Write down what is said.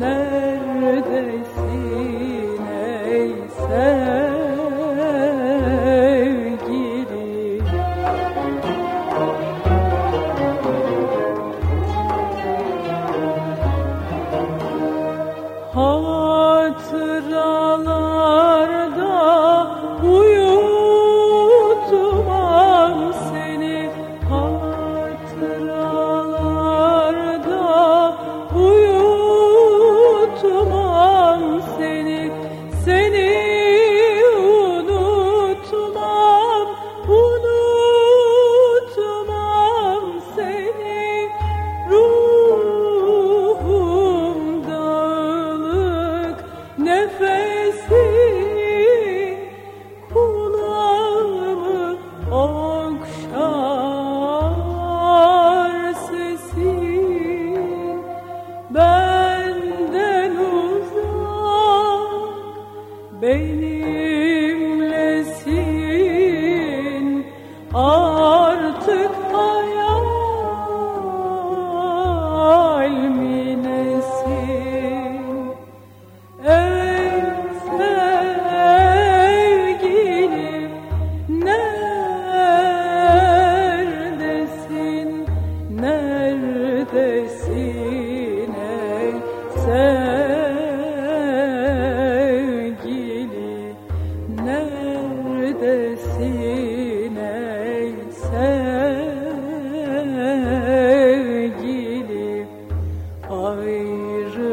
neredesin? benimlesin artık hayal minesin ey sevgilim neredesin? Neredesin? Ayrılık